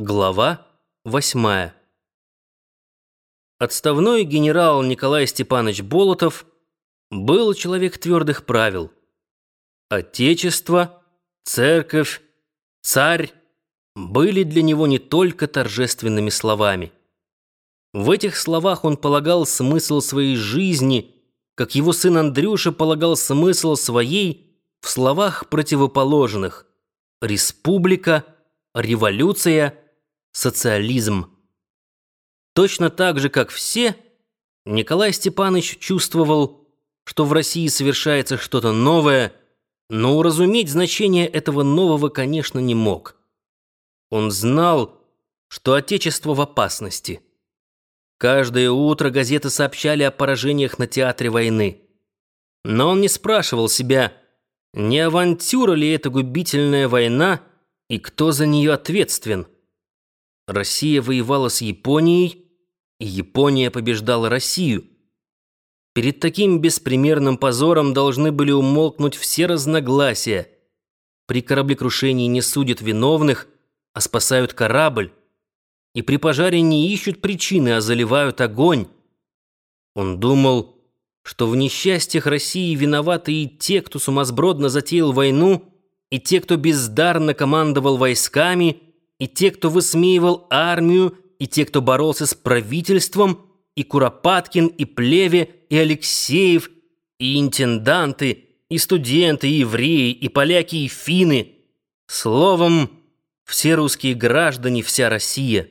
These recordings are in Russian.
Глава восьмая. Отставной генерал Николай Степанович Болотов был человек твердых правил. Отечество, церковь, царь были для него не только торжественными словами. В этих словах он полагал смысл своей жизни, как его сын Андрюша полагал смысл своей в словах противоположных «республика», «революция», социализм. Точно так же, как все, Николай Степанович чувствовал, что в России совершается что-то новое, но уразуметь значение этого нового, конечно, не мог. Он знал, что Отечество в опасности. Каждое утро газеты сообщали о поражениях на театре войны. Но он не спрашивал себя, не авантюра ли это губительная война и кто за нее ответственен. Россия воевала с Японией, и Япония побеждала Россию. Перед таким беспримерным позором должны были умолкнуть все разногласия. При кораблекрушении не судят виновных, а спасают корабль. И при пожаре не ищут причины, а заливают огонь. Он думал, что в несчастьях России виноваты и те, кто сумасбродно затеял войну, и те, кто бездарно командовал войсками – и те, кто высмеивал армию, и те, кто боролся с правительством, и Куропаткин, и Плеве, и Алексеев, и интенданты, и студенты, и евреи, и поляки, и финны. Словом, все русские граждане, вся Россия.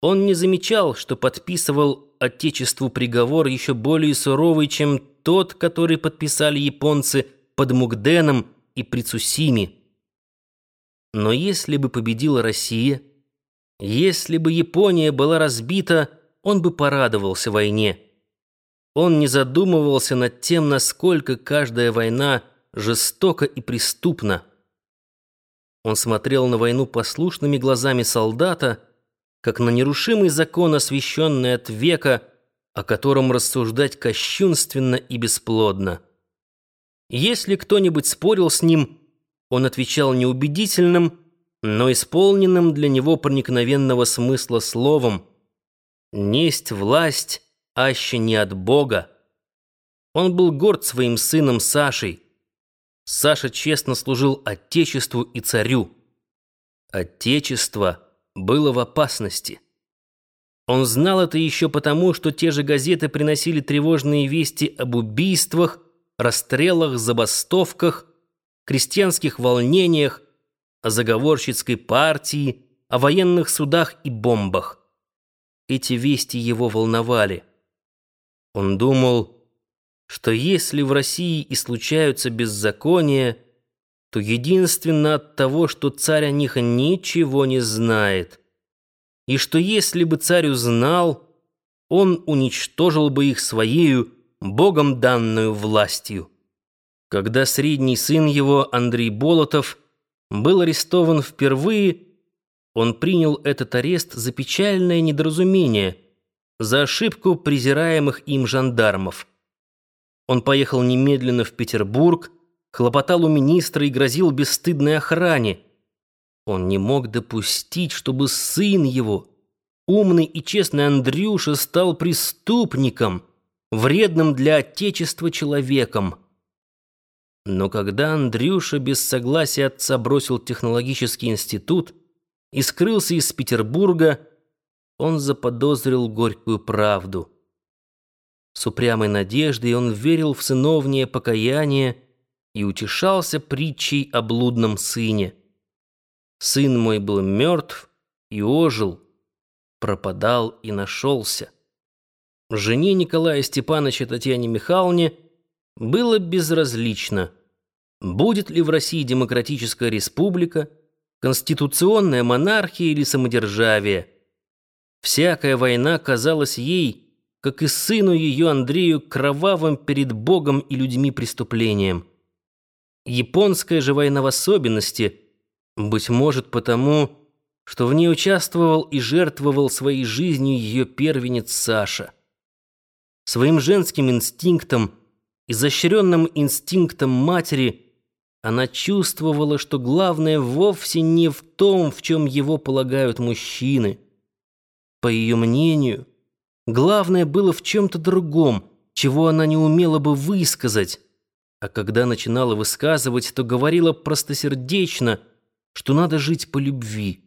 Он не замечал, что подписывал Отечеству приговор еще более суровый, чем тот, который подписали японцы под Мугденом и при Цусиме. Но если бы победила Россия, если бы Япония была разбита, он бы порадовался войне. Он не задумывался над тем, насколько каждая война жестока и преступна. Он смотрел на войну послушными глазами солдата, как на нерушимый закон, освященный от века, о котором рассуждать кощунственно и бесплодно. Если кто-нибудь спорил с ним – он отвечал неубедительным, но исполненным для него проникновенного смысла словом «Несть власть, аще не от Бога». Он был горд своим сыном Сашей. Саша честно служил Отечеству и царю. Отечество было в опасности. Он знал это еще потому, что те же газеты приносили тревожные вести об убийствах, расстрелах, забастовках, крестьянских волнениях, о заговорщицкой партии, о военных судах и бомбах. Эти вести его волновали. Он думал, что если в России и случаются беззакония, то единственно от того, что царь о них ничего не знает, и что если бы царь узнал, он уничтожил бы их своею, Богом данную властью. Когда средний сын его, Андрей Болотов, был арестован впервые, он принял этот арест за печальное недоразумение, за ошибку презираемых им жандармов. Он поехал немедленно в Петербург, хлопотал у министра и грозил бесстыдной охране. Он не мог допустить, чтобы сын его, умный и честный Андрюша, стал преступником, вредным для Отечества человеком. Но когда Андрюша без согласия отца бросил технологический институт и скрылся из Петербурга, он заподозрил горькую правду. С упрямой надеждой он верил в сыновнее покаяние и утешался притчей о блудном сыне. Сын мой был мертв и ожил, пропадал и нашелся. Жене Николая Степановича Татьяне Михайловне было безразлично, будет ли в России демократическая республика, конституционная монархия или самодержавие. Всякая война казалась ей, как и сыну ее Андрею, кровавым перед Богом и людьми преступлением. Японская же война в особенности, быть может потому, что в ней участвовал и жертвовал своей жизнью ее первенец Саша. Своим женским инстинктом – изощренным инстинктом матери она чувствовала, что главное вовсе не в том, в чем его полагают мужчины. По ее мнению, главное было в чем-то другом, чего она не умела бы высказать, а когда начинала высказывать, то говорила простосердечно, что надо жить по любви.